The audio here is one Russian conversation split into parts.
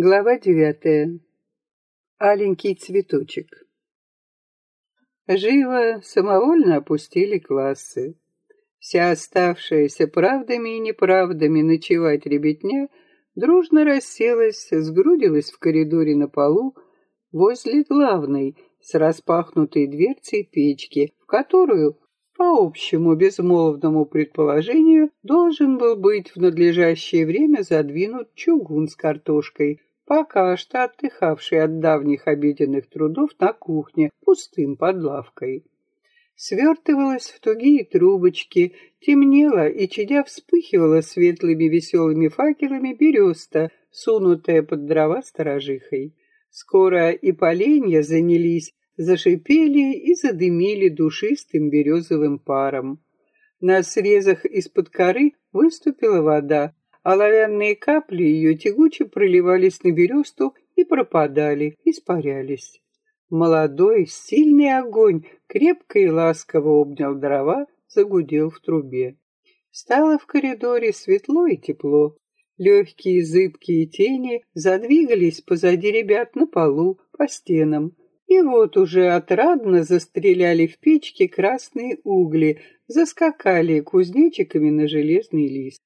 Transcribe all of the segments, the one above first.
Глава девятая. Аленький цветочек. Живо, самовольно опустили классы. Вся оставшаяся правдами и неправдами ночевать ребятня дружно расселась, сгрудилась в коридоре на полу возле главной с распахнутой дверцей печки, в которую, по общему безмолвному предположению, должен был быть в надлежащее время задвинут чугун с картошкой, пока что отдыхавший от давних обеденных трудов на кухне пустым под лавкой. Свертывалась в тугие трубочки, темнела и, чадя, вспыхивала светлыми веселыми факелами береста, сунутая под дрова сторожихой. Скоро и поленья занялись, зашипели и задымили душистым березовым паром. На срезах из-под коры выступила вода, оловянные капли ее тягуче проливались на бересту и пропадали, испарялись. Молодой, сильный огонь крепко и ласково обнял дрова, загудел в трубе. Стало в коридоре светло и тепло. Легкие зыбкие тени задвигались позади ребят на полу, по стенам. И вот уже отрадно застреляли в печке красные угли, заскакали кузнечиками на железный лист.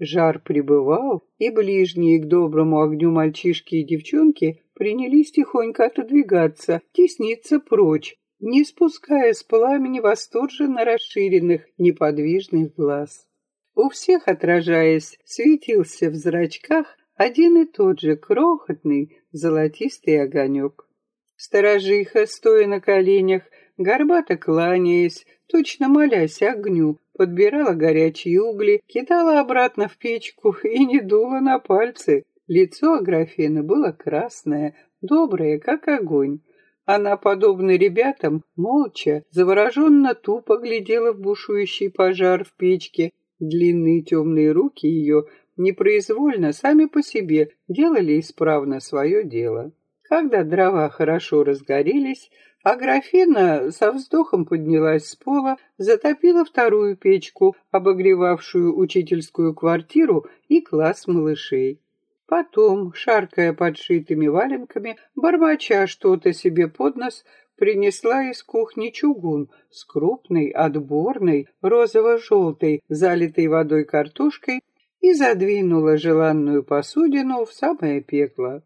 Жар прибывал, и ближние к доброму огню мальчишки и девчонки принялись тихонько отодвигаться, тесниться прочь, не спуская с пламени восторженно расширенных, неподвижных глаз. У всех, отражаясь, светился в зрачках один и тот же крохотный золотистый огонек. Сторожиха, стоя на коленях, горбато кланяясь, точно молясь огню, подбирала горячие угли, кидала обратно в печку и не дула на пальцы. Лицо Аграфена было красное, доброе, как огонь. Она, подобно ребятам, молча, завороженно тупо глядела в бушующий пожар в печке. Длинные темные руки ее непроизвольно, сами по себе, делали исправно свое дело. Когда дрова хорошо разгорелись, а графина со вздохом поднялась с пола, затопила вторую печку, обогревавшую учительскую квартиру и класс малышей. Потом, шаркая подшитыми валенками, бормоча что-то себе под нос, принесла из кухни чугун с крупной, отборной, розово-желтой, залитой водой картошкой и задвинула желанную посудину в самое пекло.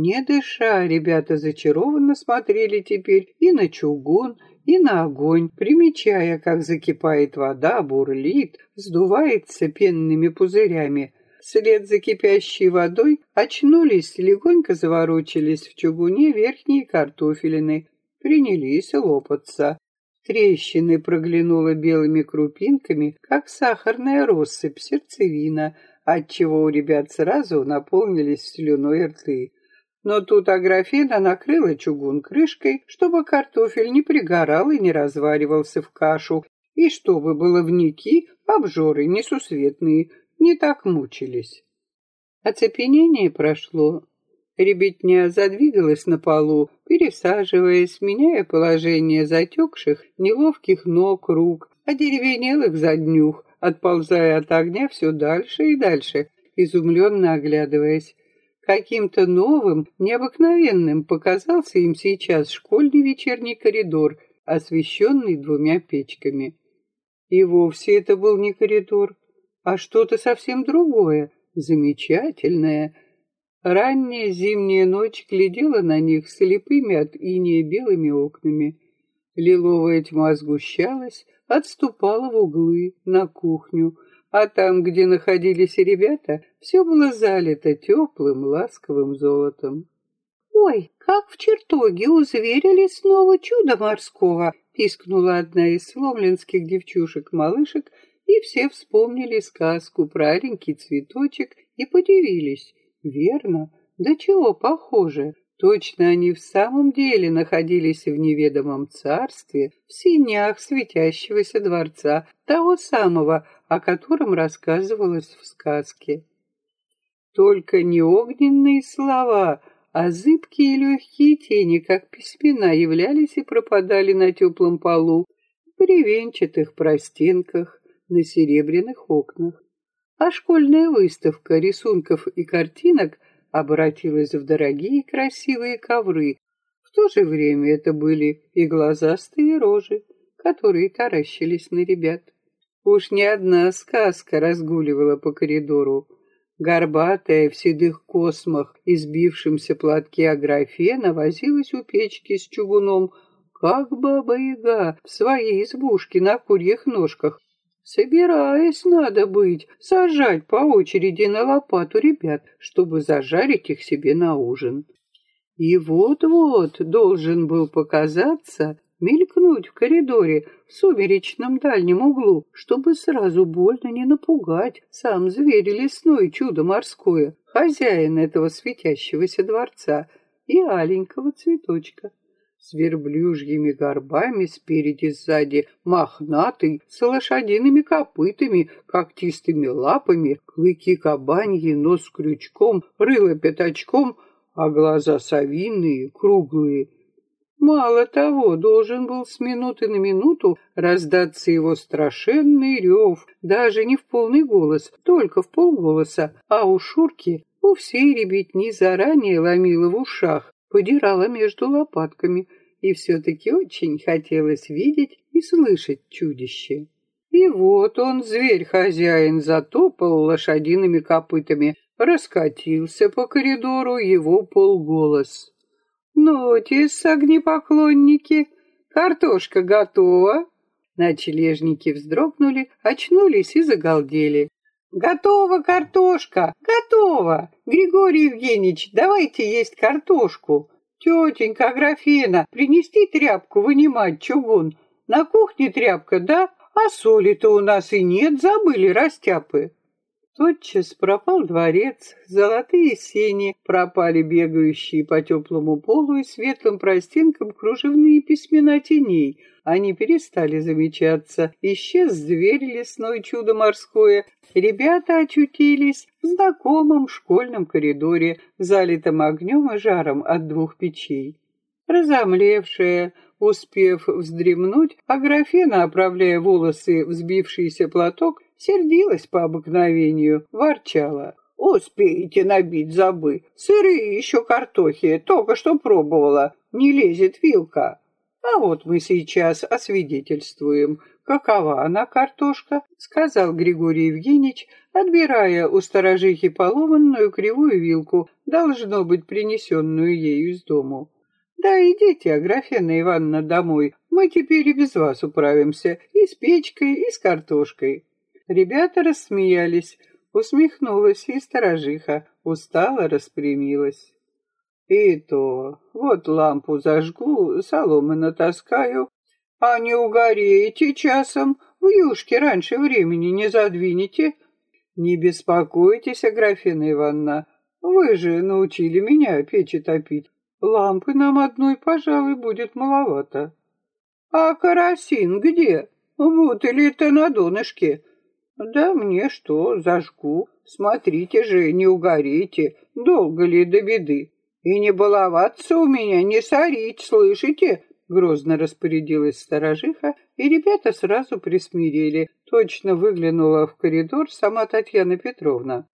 Не дыша, ребята зачарованно смотрели теперь и на чугун, и на огонь, примечая, как закипает вода, бурлит, сдувается пенными пузырями. Вслед за кипящей водой очнулись, легонько заворочились в чугуне верхние картофелины, принялись лопаться. Трещины проглянула белыми крупинками, как сахарная россыпь, сердцевина, отчего у ребят сразу наполнились слюной рты. Но тут Аграфена накрыла чугун крышкой, чтобы картофель не пригорал и не разваривался в кашу, и чтобы баловники, обжоры несусветные, не так мучились. Оцепенение прошло. Ребятня задвигалась на полу, пересаживаясь, меняя положение затекших, неловких ног, рук, одеревенелых заднюх, отползая от огня все дальше и дальше, изумленно оглядываясь. Каким-то новым, необыкновенным показался им сейчас школьный вечерний коридор, освещенный двумя печками. И вовсе это был не коридор, а что-то совсем другое, замечательное. Ранняя зимняя ночь глядела на них слепыми от иния белыми окнами. Лиловая тьма сгущалась, отступала в углы, на кухню, а там, где находились ребята, все было залито теплым, ласковым золотом. «Ой, как в чертоге узверили снова чудо морского!» — пискнула одна из сломленских девчушек-малышек, и все вспомнили сказку про аленький цветочек и подивились. «Верно? Да чего похоже? Точно они в самом деле находились в неведомом царстве, в синях светящегося дворца, того самого, о котором рассказывалось в сказке. Только не огненные слова, а зыбкие легкие тени, как письмена, являлись и пропадали на теплом полу, в бревенчатых простинках, на серебряных окнах. А школьная выставка рисунков и картинок обратилась в дорогие красивые ковры. В то же время это были и глазастые рожи, которые таращились на ребят. Уж не одна сказка разгуливала по коридору. Горбатая в седых космах и платке Аграфена возилась у печки с чугуном, как баба-яга в своей избушке на курьих ножках. Собираясь, надо быть, сажать по очереди на лопату ребят, чтобы зажарить их себе на ужин. И вот-вот должен был показаться мелькнуть в коридоре в сумеречном дальнем углу, чтобы сразу больно не напугать сам зверь лесной чудо морское, хозяин этого светящегося дворца и аленького цветочка. С верблюжьими горбами спереди сзади, мохнатый, с лошадиными копытами, когтистыми лапами, клыки кабаньи, нос крючком, рыло пятачком, а глаза совиные, круглые, Мало того, должен был с минуты на минуту раздаться его страшенный рев, даже не в полный голос, только в полголоса, а у Шурки у всей ребятни заранее ломило в ушах, подирала между лопатками, и все-таки очень хотелось видеть и слышать чудище. И вот он, зверь-хозяин, затопал лошадиными копытами, раскатился по коридору его полголос. «Нотис, огнепоклонники, картошка готова!» Ночлежники вздрогнули, очнулись и загалдели. «Готова картошка! Готова! Григорий Евгеньевич, давайте есть картошку! Тетенька Аграфена, принести тряпку, вынимать чугун. На кухне тряпка, да? А соли-то у нас и нет, забыли растяпы!» Тотчас пропал дворец, золотые сени, пропали бегающие по теплому полу и светлым простинкам кружевные письмена теней. Они перестали замечаться. Исчез зверь лесной чудо морское. Ребята очутились в знакомом школьном коридоре, залитом огнем и жаром от двух печей. Разомлевшая, успев вздремнуть, Аграфена, оправляя волосы в сбившийся платок, Сердилась по обыкновению, ворчала. «Успеете набить забы. Сырые еще картохи, только что пробовала. Не лезет вилка». «А вот мы сейчас освидетельствуем, какова она, картошка», сказал Григорий Евгеньевич, отбирая у сторожихи поломанную кривую вилку, должно быть принесенную ею из дому. «Да идите, Аграфена Ивановна, домой. Мы теперь и без вас управимся, и с печкой, и с картошкой». Ребята рассмеялись, усмехнулась и сторожиха, устало распрямилась. И то, вот лампу зажгу, соломы натаскаю, а не угореете часом, в юшке раньше времени не задвинете. Не беспокойтесь, Аграфена Ивановна, вы же научили меня печи топить. Лампы нам одной, пожалуй, будет маловато. А карасин где? Вот или-то на донышке. Да мне что, зажгу. Смотрите же, не угорите, долго ли до беды. И не баловаться у меня, не сорить, слышите? Грозно распорядилась сторожиха, и ребята сразу присмирели. Точно выглянула в коридор сама Татьяна Петровна.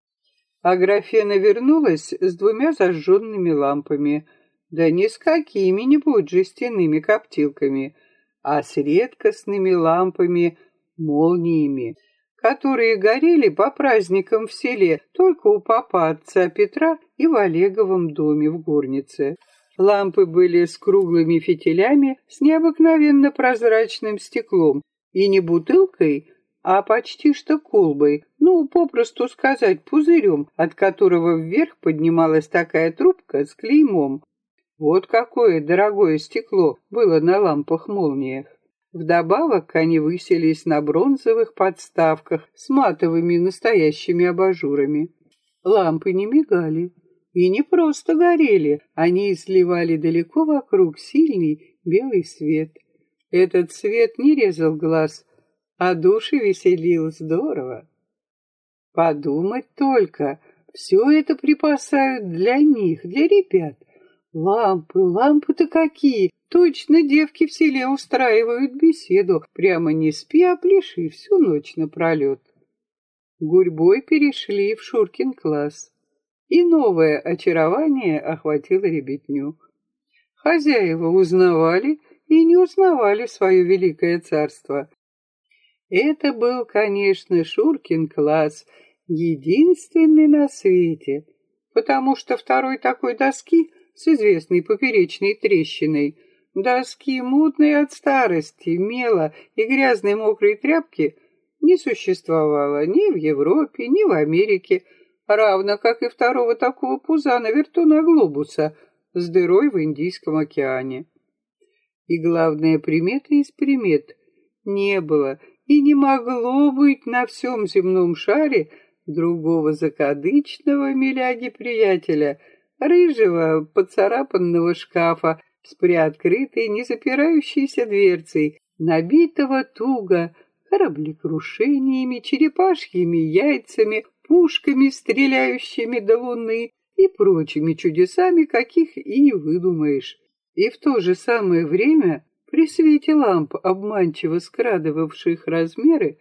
А графена вернулась с двумя зажженными лампами. Да не с какими-нибудь жестяными коптилками, а с редкостными лампами-молниями которые горели по праздникам в селе только у папа отца Петра и в Олеговом доме в горнице. Лампы были с круглыми фитилями, с необыкновенно прозрачным стеклом, и не бутылкой, а почти что колбой, ну, попросту сказать, пузырем, от которого вверх поднималась такая трубка с клеймом. Вот какое дорогое стекло было на лампах-молниях. Вдобавок они высились на бронзовых подставках с матовыми настоящими абажурами. Лампы не мигали и не просто горели, они изливали далеко вокруг сильный белый свет. Этот свет не резал глаз, а души веселил здорово. Подумать только, все это припасают для них, для ребят. Лампы, лампы-то какие! Точно девки в селе устраивают беседу, прямо не спи, а пляши всю ночь напролет. Гурьбой перешли в Шуркин класс. и новое очарование охватило ребятню. Хозяева узнавали и не узнавали свое великое царство. Это был, конечно, Шуркин класс, единственный на свете, потому что второй такой доски с известной поперечной трещиной, доски мутной от старости, мела и грязной мокрой тряпки не существовало ни в Европе, ни в Америке, равно как и второго такого пузана вертуна глобуса с дырой в Индийском океане. И главная примета из примет — не было и не могло быть на всем земном шаре другого закадычного миляги-приятеля, рыжего поцарапанного шкафа с приоткрытой, не запирающейся дверцей, набитого туго кораблекрушениями, черепашьими яйцами, пушками, стреляющими до луны и прочими чудесами, каких и не выдумаешь. И в то же самое время при свете ламп, обманчиво скрадывавших размеры,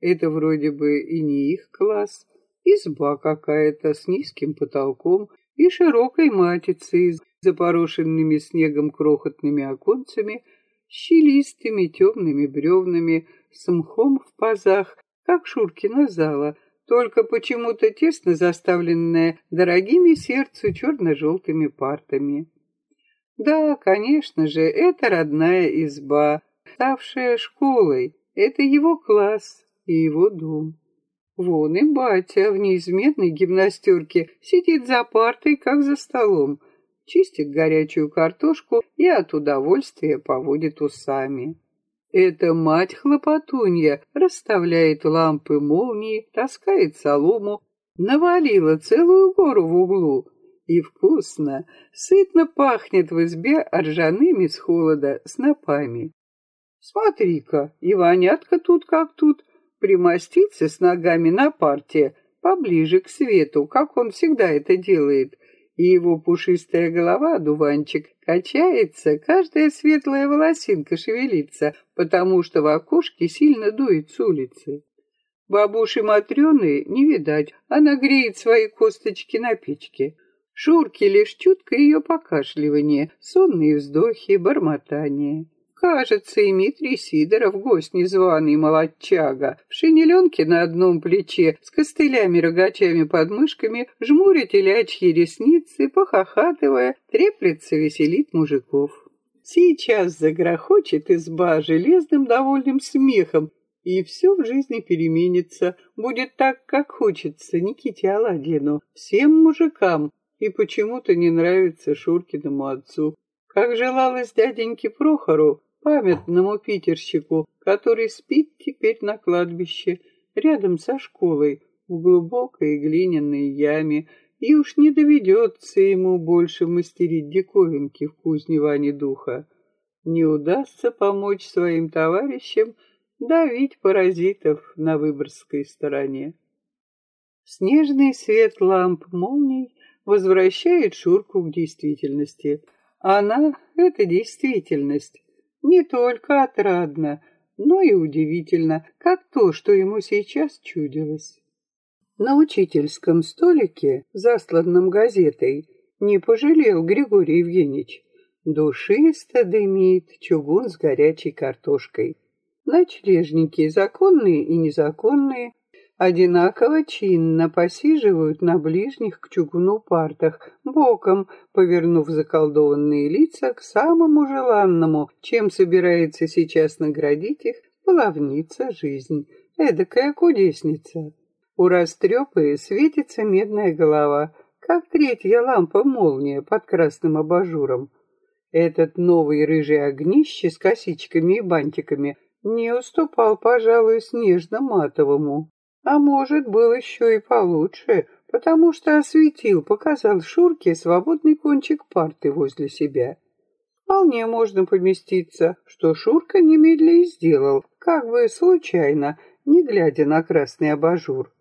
это вроде бы и не их класс, изба какая-то с низким потолком и широкой матицей с запорошенными снегом крохотными оконцами, щелистыми темными бревнами, с мхом в пазах, как Шуркина зала, только почему-то тесно заставленная дорогими сердцу черно-желтыми партами. Да, конечно же, это родная изба, ставшая школой. Это его класс и его дом. Вон и батя в неизменной гимнастерке сидит за партой, как за столом, чистит горячую картошку и от удовольствия поводит усами. Эта мать-хлопотунья расставляет лампы молнии, таскает солому, навалила целую гору в углу, и вкусно, сытно пахнет в избе ржаными с холода снопами. Смотри-ка, Иванятка тут как тут, примостится с ногами на парте, поближе к свету, как он всегда это делает, и его пушистая голова, дуванчик, качается, каждая светлая волосинка шевелится, потому что в окошке сильно дует с улицы. Бабуши Матрёны не видать, она греет свои косточки на печке. Шурке лишь чутко ее покашливание, сонные вздохи, бормотание. Кажется, и Митрий Сидоров, гость незваный молодчага, в шинеленке на одном плече, с костылями-рогачами под мышками, жмуря телячьи ресницы, похохатывая, треплется, веселит мужиков. Сейчас загрохочет изба железным довольным смехом, и все в жизни переменится, будет так, как хочется Никите Аладдину, всем мужикам, и почему-то не нравится Шуркиному отцу. Как желалось дяденьке Прохору, памятному питерщику, который спит теперь на кладбище, рядом со школой, в глубокой глиняной яме, и уж не доведется ему больше мастерить диковинки в кузне Вани Духа. Не удастся помочь своим товарищам давить паразитов на Выборгской стороне. Снежный свет ламп молний возвращает Шурку к действительности. Она — это действительность. Не только отрадно, но и удивительно, как то, что ему сейчас чудилось. На учительском столике, засланном газетой, не пожалел Григорий Евгеньевич. Душисто дымит чугун с горячей картошкой. Ночлежники, законные и незаконные, одинаково чинно посиживают на ближних к чугуну партах, боком повернув заколдованные лица к самому желанному, чем собирается сейчас наградить их половница жизнь, эдакая кудесница. У растрепы светится медная голова, как третья лампа-молния под красным абажуром. Этот новый рыжий огнище с косичками и бантиками не уступал, пожалуй, снежно-матовому. А может, был еще и получше, потому что осветил, показал Шурке свободный кончик парты возле себя. Вполне можно поместиться, что Шурка немедля и сделал, как бы случайно, не глядя на красный абажур.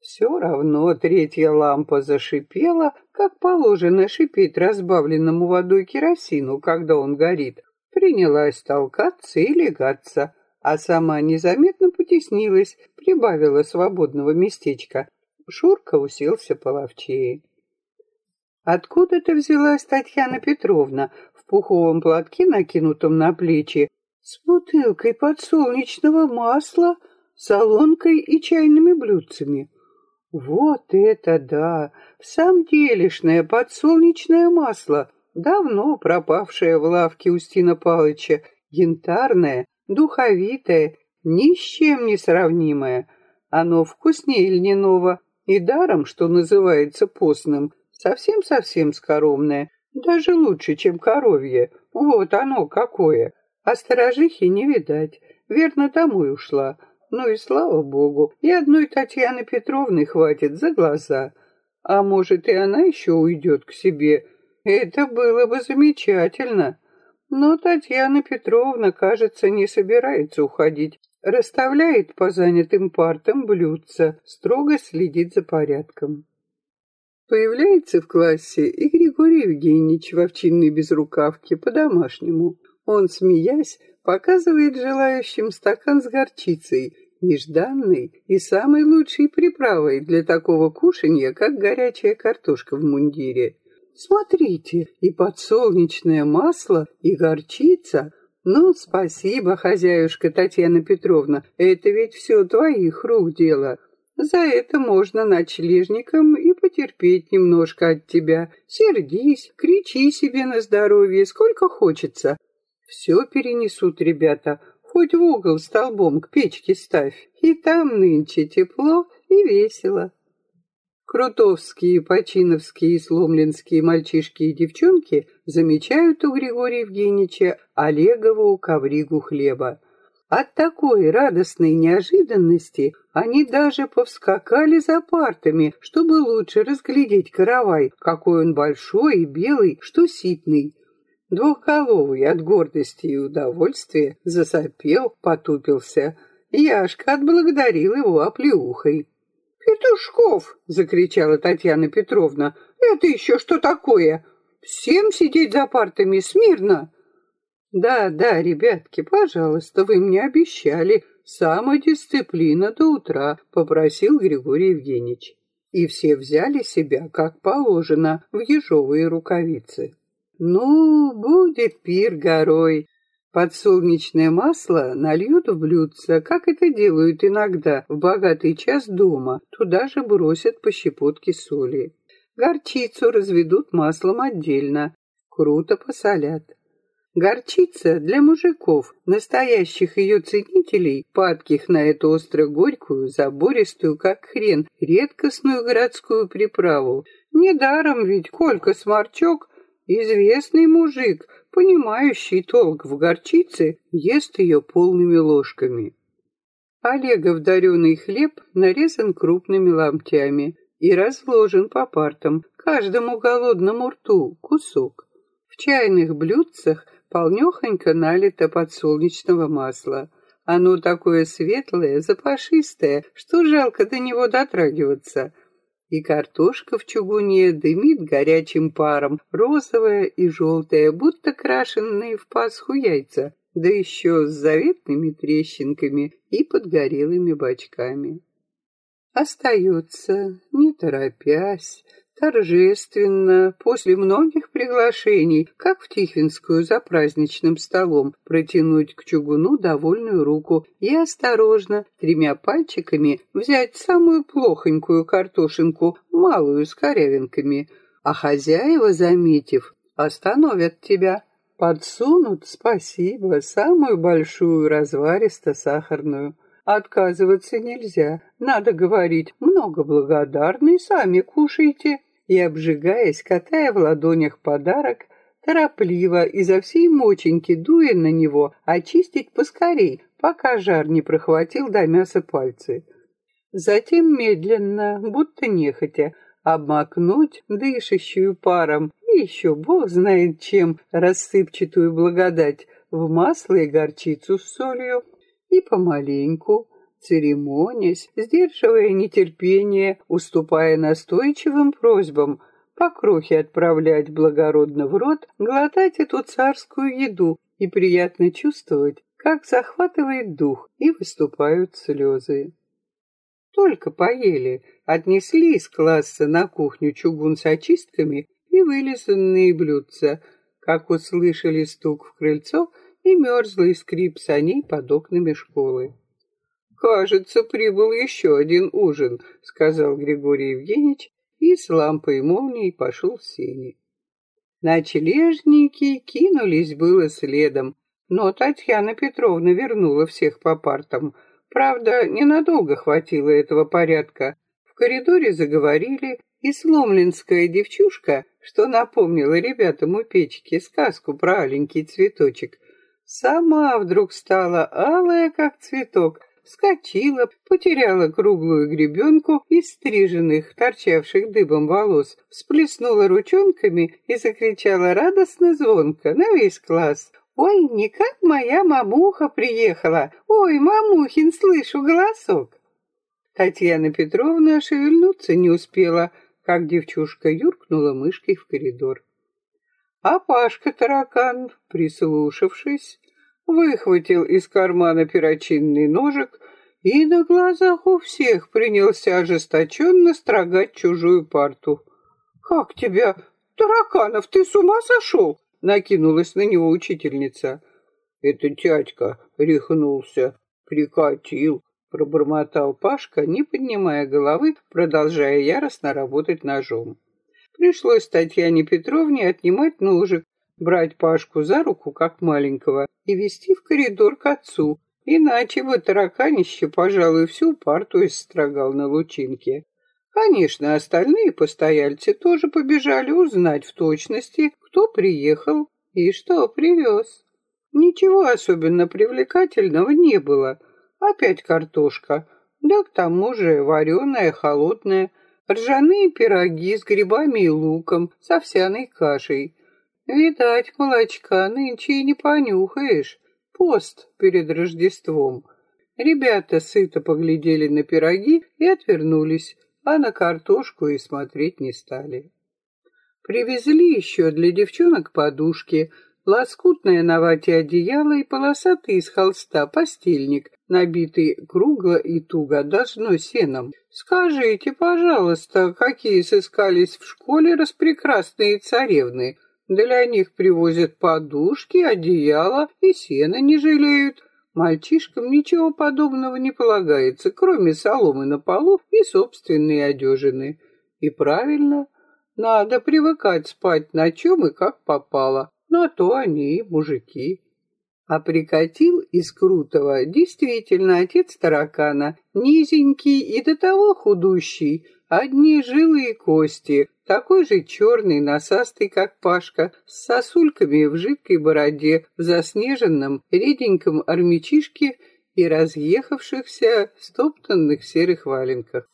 Все равно третья лампа зашипела, как положено шипеть разбавленному водой керосину, когда он горит. Принялась толкаться и легаться, а сама незаметно потеснилась, прибавила свободного местечка. Шурка уселся половчее. Откуда-то взялась Татьяна Петровна в пуховом платке, накинутом на плечи, с бутылкой подсолнечного масла, солонкой и чайными блюдцами. Вот это да! В самом делешное подсолнечное масло, давно пропавшее в лавке Устина Палыча, янтарное, духовитое, ни с чем не сравнимое. Оно вкуснее льняного и даром, что называется постным, совсем-совсем скоромное, даже лучше, чем коровье. Вот оно какое. А сторожихи не видать. Верно, домой ушла. Ну и слава богу, и одной Татьяны Петровны хватит за глаза. А может, и она еще уйдет к себе. Это было бы замечательно. Но Татьяна Петровна, кажется, не собирается уходить. Расставляет по занятым партам блюдца, строго следит за порядком. Появляется в классе и Григорий Евгеньевич в овчинной безрукавке по-домашнему. Он, смеясь, показывает желающим стакан с горчицей, нежданной и самой лучшей приправой для такого кушанья, как горячая картошка в мундире. Смотрите, и подсолнечное масло, и горчица. Ну, спасибо, хозяюшка Татьяна Петровна, это ведь все твоих рук дело. За это можно ночлежникам и потерпеть немножко от тебя. Сердись, кричи себе на здоровье, сколько хочется. Все перенесут ребята, хоть в угол столбом к печке ставь, и там нынче тепло и весело. Крутовские, Починовские и Сломленские мальчишки и девчонки замечают у Григория Евгеньевича Олегову ковригу хлеба. От такой радостной неожиданности они даже повскакали за партами, чтобы лучше разглядеть каравай, какой он большой и белый, что ситный. Двухголовый от гордости и удовольствия засопел, потупился. Яшка отблагодарил его оплеухой. «Петушков!» — закричала Татьяна Петровна. «Это еще что такое? Всем сидеть за партами смирно!» «Да, да, ребятки, пожалуйста, вы мне обещали. Самодисциплина до утра», — попросил Григорий Евгеньевич. И все взяли себя, как положено, в ежовые рукавицы. Ну, будет пир горой. Подсолнечное масло нальют в блюдце, как это делают иногда в богатый час дома. Туда же бросят по щепотке соли. Горчицу разведут маслом отдельно. Круто посолят. Горчица для мужиков, настоящих ее ценителей, падких на эту остро-горькую, забористую, как хрен, редкостную городскую приправу. Недаром ведь Колька Сморчок Известный мужик, понимающий толк в горчице, ест ее полными ложками. Олегов дареный хлеб нарезан крупными ломтями и разложен по партам, каждому голодному рту кусок. В чайных блюдцах полнехонько налито подсолнечного масла. Оно такое светлое, запашистое, что жалко до него дотрагиваться — и картошка в чугуне дымит горячим паром, розовая и желтая, будто крашенные в Пасху яйца, да еще с заветными трещинками и подгорелыми бочками. Остается, не торопясь, торжественно, после многих приглашений, как в Тихвинскую за праздничным столом, протянуть к чугуну довольную руку и осторожно, тремя пальчиками, взять самую плохонькую картошинку, малую с корявинками, а хозяева, заметив, остановят тебя. Подсунут, спасибо, самую большую разваристо-сахарную. Отказываться нельзя. Надо говорить, много благодарны, сами кушайте. И, обжигаясь, катая в ладонях подарок, торопливо изо всей моченьки дуя на него, очистить поскорей, пока жар не прохватил до мяса пальцы. Затем медленно, будто нехотя, обмакнуть дышащую паром и еще бог знает чем рассыпчатую благодать в масло и горчицу с солью, и помаленьку, церемонясь, сдерживая нетерпение, уступая настойчивым просьбам, по крохе отправлять благородно в рот, глотать эту царскую еду и приятно чувствовать, как захватывает дух и выступают слезы. Только поели, отнесли из класса на кухню чугун с очистками и вылизанные блюдца, как услышали стук в крыльцо и мерзлый скрип саней под окнами школы. «Кажется, прибыл еще один ужин», — сказал Григорий Евгеньевич, и с лампой молнией пошел в сени. Ночлежники кинулись было следом, но Татьяна Петровна вернула всех по партам. Правда, ненадолго хватило этого порядка. В коридоре заговорили, и сломленская девчушка, что напомнила ребятам у печки сказку про аленький цветочек, сама вдруг стала алая, как цветок, вскочила, потеряла круглую гребенку из стриженных, торчавших дыбом волос, всплеснула ручонками и закричала радостно звонко на весь класс. «Ой, никак моя мамуха приехала! Ой, мамухин, слышу голосок!» Татьяна Петровна шевельнуться не успела, как девчушка юркнула мышкой в коридор. А Пашка-таракан, прислушавшись, выхватил из кармана перочинный ножик и на глазах у всех принялся ожесточенно строгать чужую парту. «Как тебя, тараканов, ты с ума сошел?» накинулась на него учительница. «Это тятька рехнулся, прикатил», пробормотал Пашка, не поднимая головы, продолжая яростно работать ножом. Пришлось Татьяне Петровне отнимать ножик, брать Пашку за руку, как маленького, и вести в коридор к отцу, иначе бы тараканище, пожалуй, всю парту истрогал на лучинке. Конечно, остальные постояльцы тоже побежали узнать в точности, кто приехал и что привез. Ничего особенно привлекательного не было. Опять картошка, да к тому же вареная, холодная, ржаные пироги с грибами и луком, с овсяной кашей. Видать, молочка нынче и не понюхаешь. Пост перед Рождеством. Ребята сыто поглядели на пироги и отвернулись, а на картошку и смотреть не стали. Привезли еще для девчонок подушки, лоскутное на вате одеяло и полосатый из холста постельник, набитый кругло и туго, должно сеном. Скажите, пожалуйста, какие сыскались в школе распрекрасные царевны? Для них привозят подушки, одеяло и сено не жалеют. Мальчишкам ничего подобного не полагается, кроме соломы на полу и собственной одежины. И правильно, надо привыкать спать на чем и как попало. На то они и мужики. А прикатил из Крутого действительно отец таракана, низенький и до того худущий, одни жилы и кости, такой же черный, носастый, как Пашка, с сосульками в жидкой бороде, в заснеженном, реденьком армячишке и разъехавшихся стоптанных серых валенках.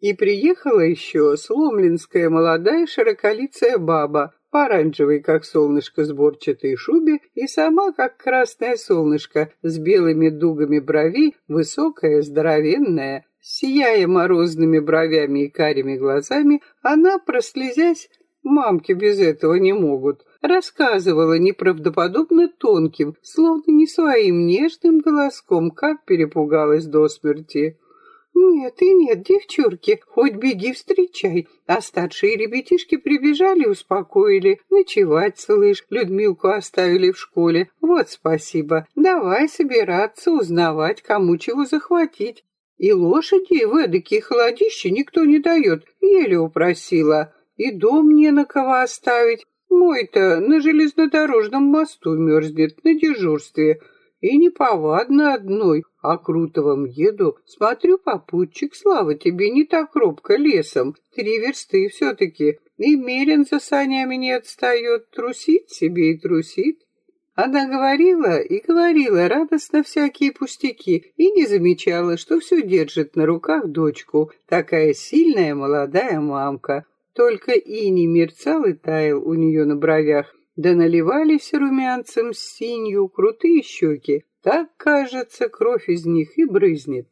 И приехала еще сломленская молодая широколицая баба, оранжевой, как солнышко, сборчатой шубе, и сама, как красное солнышко, с белыми дугами бровей, высокая, здоровенная, Сияя морозными бровями и карими глазами, она, прослезясь, мамки без этого не могут, рассказывала неправдоподобно тонким, словно не своим нежным голоском, как перепугалась до смерти. «Нет и нет, девчурки, хоть беги встречай». А старшие ребятишки прибежали, успокоили. Ночевать, слышь, Людмилку оставили в школе. Вот спасибо. Давай собираться, узнавать, кому чего захватить. И лошади в эдакие холодища никто не дает, еле упросила. И дом не на кого оставить. Мой-то на железнодорожном мосту мерзнет на дежурстве. И неповадно одной, а крутовом еду. Смотрю, попутчик, слава тебе, не так робко лесом. Три версты все-таки. И Мерин за санями не отстает, трусит себе и трусит. Она говорила и говорила радостно всякие пустяки и не замечала, что все держит на руках дочку, такая сильная молодая мамка. Только и не мерцал и таял у нее на бровях, да наливались румянцем с синью крутые щеки. Так, кажется, кровь из них и брызнет.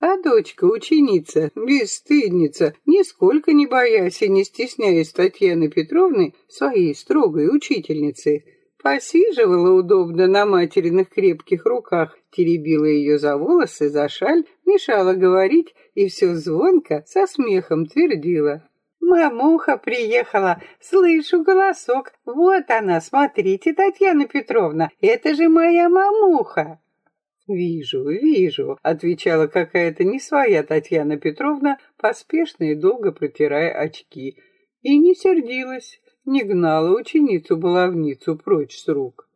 А дочка, ученица, бесстыдница, нисколько не боясь и не стесняясь Татьяны Петровны, своей строгой учительницы, Посиживала удобно на материных крепких руках, теребила ее за волосы, за шаль, мешала говорить и все звонко, со смехом твердила. Мамуха приехала, слышу голосок. Вот она, смотрите, Татьяна Петровна, это же моя мамуха. «Вижу, вижу», — отвечала какая-то не своя Татьяна Петровна, поспешно и долго протирая очки. И не сердилась, не гнала ученицу-баловницу прочь с рук.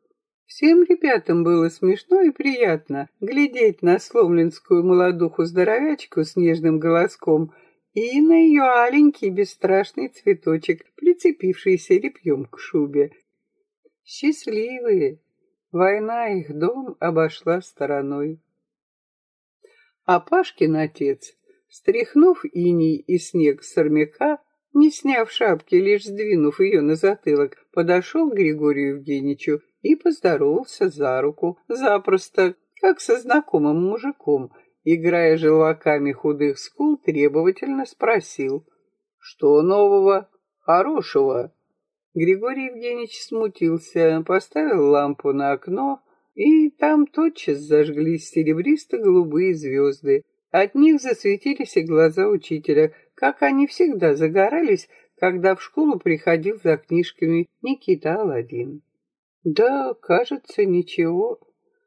Всем ребятам было смешно и приятно глядеть на сломленскую молодуху-здоровячку с нежным голоском и на ее аленький бесстрашный цветочек, прицепившийся репьем к шубе. Счастливые, Война их дом обошла стороной. А Пашкин отец, стряхнув иней и снег с армяка, не сняв шапки, лишь сдвинув ее на затылок, подошел к Григорию Евгеньевичу и поздоровался за руку, запросто, как со знакомым мужиком, играя желваками худых скул, требовательно спросил, что нового, хорошего. Григорий Евгеньевич смутился, поставил лампу на окно, и там тотчас зажглись серебристо-голубые звезды. От них засветились и глаза учителя, как они всегда загорались, когда в школу приходил за книжками Никита Аладдин. Да, кажется, ничего.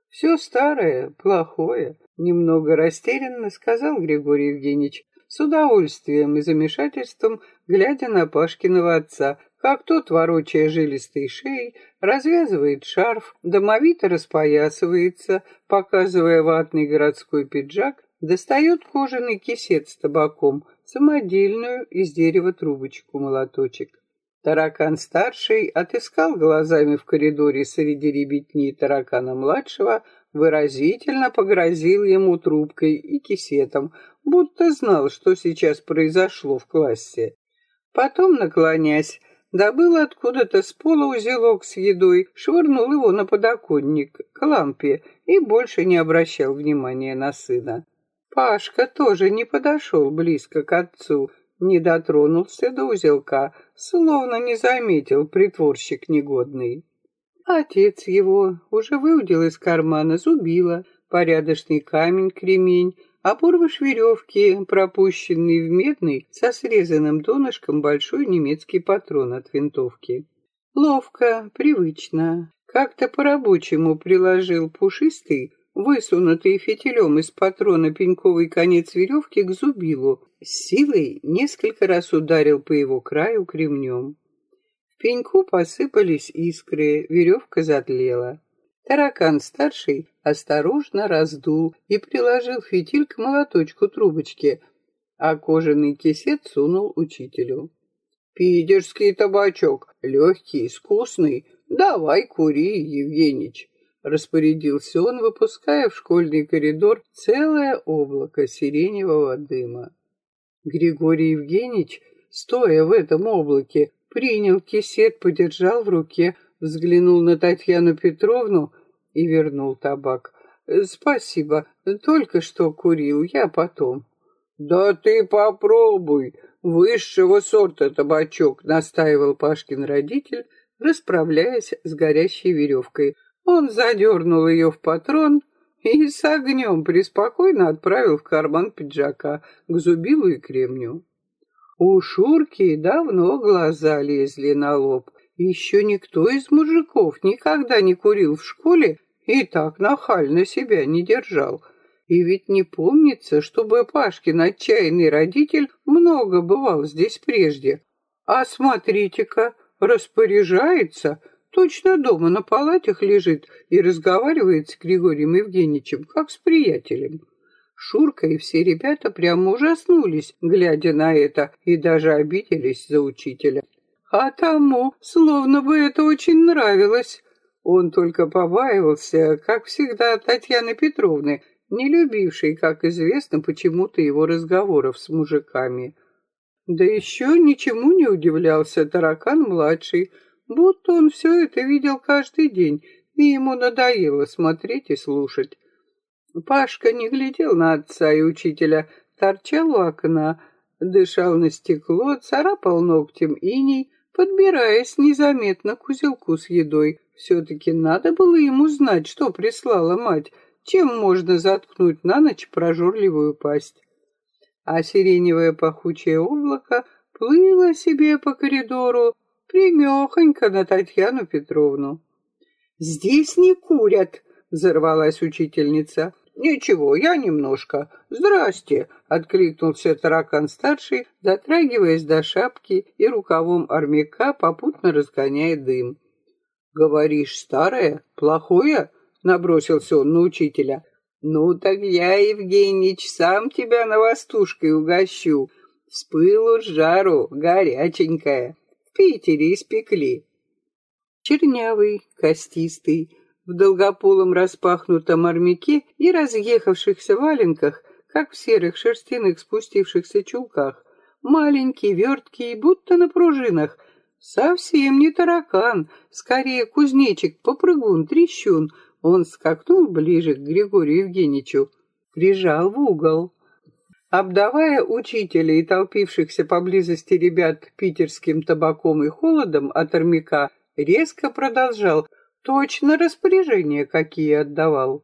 Все старое, плохое, немного растерянно сказал Григорий Евгеньевич, с удовольствием и замешательством, глядя на Пашкиного отца, как тот, ворочая жилистой шеей, развязывает шарф, домовито распоясывается, показывая ватный городской пиджак, достает кожаный кисет с табаком, самодельную из дерева трубочку-молоточек. Таракан-старший отыскал глазами в коридоре среди ребятни таракана-младшего, выразительно погрозил ему трубкой и кисетом, будто знал, что сейчас произошло в классе. Потом, наклонясь, Добыл откуда-то с пола узелок с едой, швырнул его на подоконник, к лампе, и больше не обращал внимания на сына. Пашка тоже не подошел близко к отцу, не дотронулся до узелка, словно не заметил притворщик негодный. Отец его уже выудил из кармана зубило, порядочный камень-кремень, Оборвыш веревки, пропущенный в медный, со срезанным донышком большой немецкий патрон от винтовки. Ловко, привычно, как-то по-рабочему приложил пушистый, высунутый фитилем из патрона пеньковый конец веревки к зубилу, с силой несколько раз ударил по его краю кремнем. Пеньку посыпались искры, веревка затлела. Таракан-старший осторожно раздул и приложил фитиль к молоточку трубочки, а кожаный кисет сунул учителю. «Питерский табачок, легкий, вкусный, давай кури, Евгеньич!» Распорядился он, выпуская в школьный коридор целое облако сиреневого дыма. Григорий Евгеньевич, стоя в этом облаке, принял кисет, подержал в руке, взглянул на Татьяну Петровну и вернул табак. «Спасибо, только что курил, я потом». «Да ты попробуй, высшего сорта табачок», — настаивал Пашкин родитель, расправляясь с горящей веревкой. Он задернул ее в патрон и с огнем преспокойно отправил в карман пиджака к зубилу и кремню. У Шурки давно глаза лезли на лоб. Еще никто из мужиков никогда не курил в школе и так нахально себя не держал. И ведь не помнится, чтобы Пашкин отчаянный родитель много бывал здесь прежде. А смотрите-ка, распоряжается, точно дома на палатах лежит и разговаривает с Григорием Евгеньевичем, как с приятелем. Шурка и все ребята прямо ужаснулись, глядя на это, и даже обиделись за учителя а тому словно бы это очень нравилось. Он только побаивался, как всегда, Татьяны Петровны, не любившей, как известно, почему-то его разговоров с мужиками. Да еще ничему не удивлялся таракан-младший, будто он все это видел каждый день, и ему надоело смотреть и слушать. Пашка не глядел на отца и учителя, торчал у окна, дышал на стекло, царапал ногтем иней, подбираясь незаметно к узелку с едой. Все-таки надо было ему знать, что прислала мать, чем можно заткнуть на ночь прожорливую пасть. А сиреневое пахучее облако плыла себе по коридору примехонько на Татьяну Петровну. «Здесь не курят!» — взорвалась учительница. «Ничего, я немножко. Здрасте!» — откликнулся таракан-старший, дотрагиваясь до шапки и рукавом армяка, попутно разгоняя дым. «Говоришь, старое? Плохое?» — набросился он на учителя. «Ну так я, Евгеньич, сам тебя новостушкой угощу. С пылу с жару, горяченькая. В Питере испекли». Чернявый, костистый, в долгополом распахнутом армяке и разъехавшихся валенках, как в серых шерстяных спустившихся чулках, маленький, верткий, будто на пружинах, совсем не таракан, скорее кузнечик, попрыгун, трещун, он скакнул ближе к Григорию Евгеньевичу, прижал в угол. Обдавая учителя и толпившихся поблизости ребят питерским табаком и холодом от армяка, резко продолжал, точно распоряжения какие отдавал.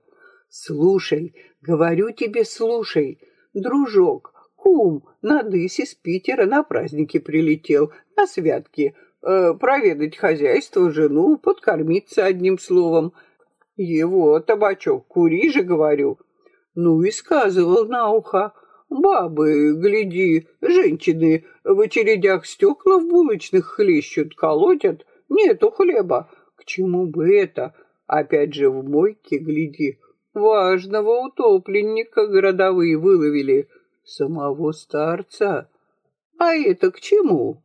«Слушай, говорю тебе, слушай, дружок, кум, надысь из Питера на праздники прилетел, на святки, э, проведать хозяйство, жену, подкормиться одним словом». Его табачок кури же, говорю. Ну и сказывал на ухо. Бабы, гляди, женщины в очередях стекла в булочных хлещут, колотят. Нету хлеба. Чему бы это? Опять же в мойке, гляди, важного утопленника городовые выловили. Самого старца. А это к чему?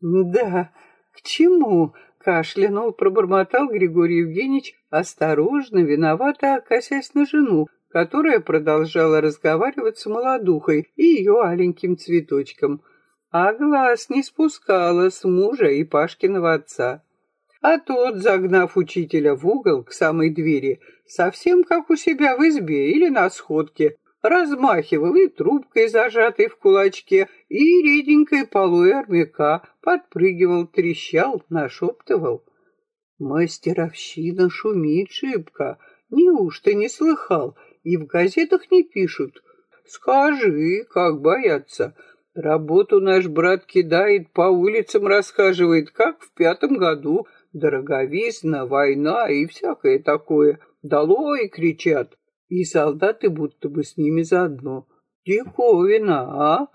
Да, к чему? Кашлянул, пробормотал Григорий Евгеньевич, осторожно, виновато косясь на жену, которая продолжала разговаривать с молодухой и ее аленьким цветочком, а глаз не спускала с мужа и Пашкиного отца. А тот, загнав учителя в угол к самой двери, совсем как у себя в избе или на сходке, размахивал и трубкой, зажатой в кулачке, и реденькой полой армяка, подпрыгивал, трещал, нашептывал. Мастеровщина шумит шибко, неужто не слыхал, и в газетах не пишут. Скажи, как бояться. Работу наш брат кидает, по улицам расхаживает, как в пятом году. Дороговизна, война и всякое такое. Долой кричат и солдаты будто бы с ними заодно. Диковина, а?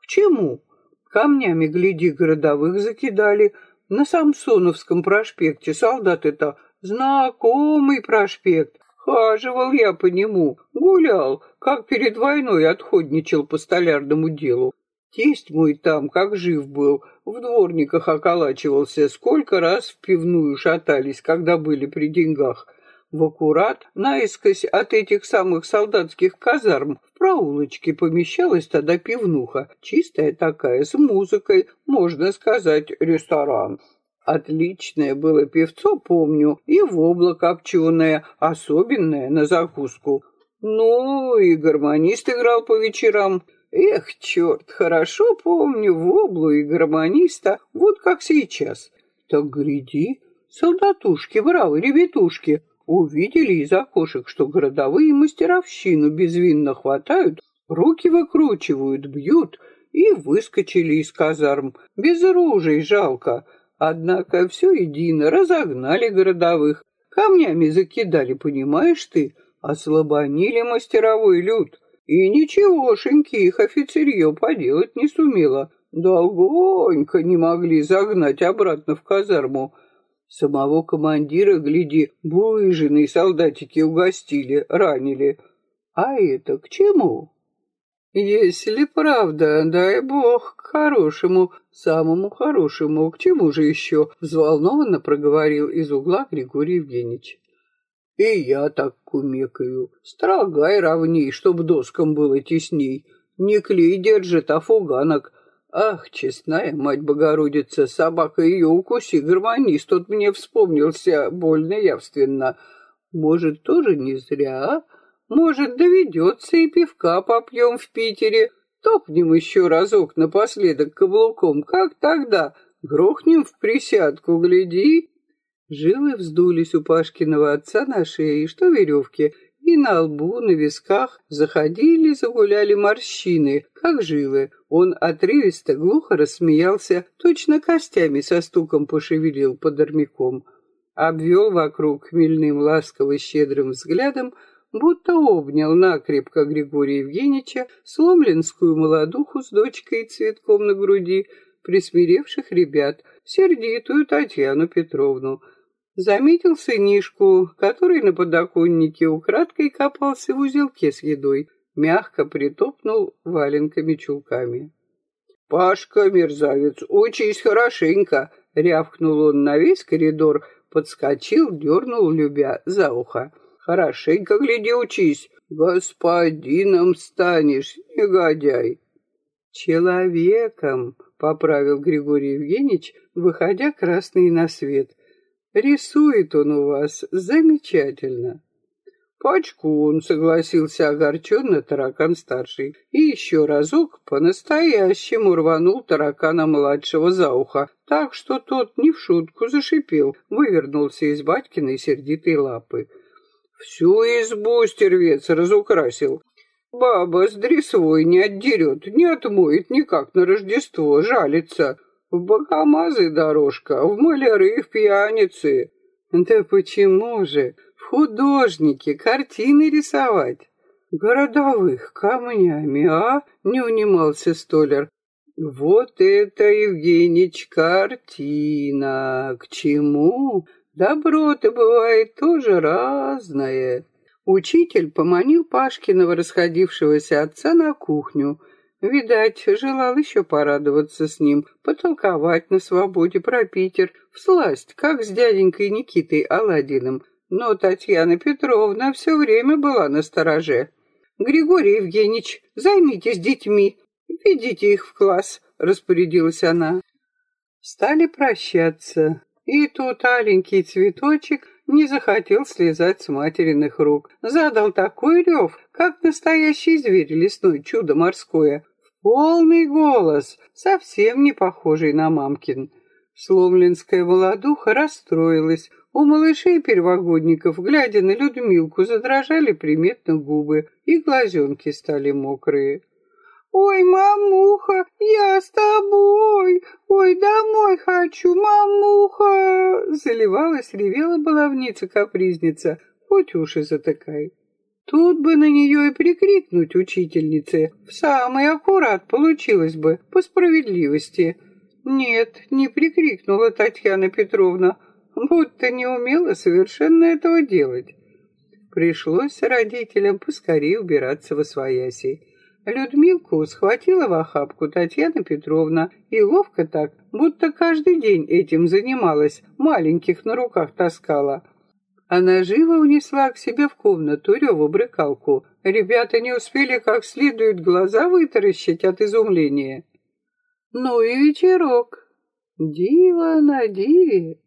К чему? Камнями, гляди, городовых закидали. На Самсоновском проспекте солдаты-то знакомый проспект. Хаживал я по нему, гулял, как перед войной отходничал по столярному делу. Тесть мой там, как жив был, в дворниках околачивался, сколько раз в пивную шатались, когда были при деньгах в аккурат, наискось от этих самых солдатских казарм, в проулочке помещалась тогда пивнуха, чистая такая, с музыкой, можно сказать, ресторан. Отличное было певцо, помню, и вобла копченое, особенное на закуску. Ну, и гармонист играл по вечерам. Эх, черт, хорошо помню воблу и гармониста, вот как сейчас. Так гляди, солдатушки, бравы, ребятушки, Увидели из окошек, что городовые мастеровщину безвинно хватают, руки выкручивают, бьют и выскочили из казарм. Без оружия жалко. Однако все едино разогнали городовых, камнями закидали, понимаешь ты, ослабонили мастеровой люд. И ничегошеньки их офицерье поделать не сумела. Долгонько не могли загнать обратно в казарму. Самого командира, гляди, буйжиные солдатики угостили, ранили. А это к чему? Если правда, дай бог, к хорошему, самому хорошему, к чему же еще? Взволнованно проговорил из угла Григорий Евгеньевич. И я так кумекаю. Строгай ровней, чтоб доскам было тесней. Не клей держит, а фуганок. Ах, честная мать Богородица, собака ее укуси, гармонист, тот мне вспомнился больно явственно. Может, тоже не зря, а? Может, доведется и пивка попьем в Питере. Топнем еще разок напоследок каблуком, как тогда? Грохнем в присядку, гляди. Жилы вздулись у Пашкиного отца на шее, что веревки, и на лбу, на висках заходили, загуляли морщины, как жилы. Он отрывисто, глухо рассмеялся, точно костями со стуком пошевелил под армяком. Обвел вокруг хмельным ласково-щедрым взглядом, будто обнял накрепко Григория Евгеньевича, сломленскую молодуху с дочкой и цветком на груди, присмиревших ребят, сердитую Татьяну Петровну. Заметил сынишку, который на подоконнике украдкой копался в узелке с едой, мягко притопнул валенками-чулками. «Пашка, мерзавец, учись хорошенько!» — рявкнул он на весь коридор, подскочил, дернул, любя за ухо. Хорошенько гляди, учись. Господином станешь, негодяй. Человеком, поправил Григорий Евгеньевич, выходя красный на свет. Рисует он у вас замечательно. Пачку он согласился огорченно таракан-старший. И еще разок по-настоящему рванул таракана-младшего за ухо, так что тот не в шутку зашипел, вывернулся из батькиной сердитой лапы. Всю избу стервец разукрасил. Баба с дресвой не отдерет, не отмоет никак на Рождество, жалится. В богомазы дорожка, в маляры, в пьяницы. Да почему же? В художники картины рисовать. Городовых камнями, а? Не унимался столяр. Вот это, Евгеньич, картина. К чему? Добро-то бывает тоже разное. Учитель поманил Пашкиного расходившегося отца на кухню. Видать, желал еще порадоваться с ним, потолковать на свободе про Питер, всласть, как с дяденькой Никитой Аладдиным. Но Татьяна Петровна все время была на стороже. «Григорий Евгеньевич, займитесь детьми, ведите их в класс», — распорядилась она. Стали прощаться. И тут аленький цветочек не захотел слезать с материных рук. Задал такой рев, как настоящий зверь лесной, чудо морское. В полный голос, совсем не похожий на мамкин. Сломленская молодуха расстроилась. У малышей-первогодников, глядя на Людмилку, задрожали приметно губы, и глазенки стали мокрые. «Ой, мамуха, я с тобой! Ой, домой хочу, мамуха!» Заливалась, ревела баловница-капризница, хоть уши затыкай. Тут бы на нее и прикрикнуть учительнице. В самый аккурат получилось бы, по справедливости. Нет, не прикрикнула Татьяна Петровна, будто не умела совершенно этого делать. Пришлось родителям поскорее убираться во свояси. Людмилку схватила в охапку Татьяна Петровна и ловко так, будто каждый день этим занималась, маленьких на руках таскала. Она живо унесла к себе в комнату Реву-брыкалку. Ребята не успели как следует глаза вытаращить от изумления. Ну и вечерок. Диво на диве.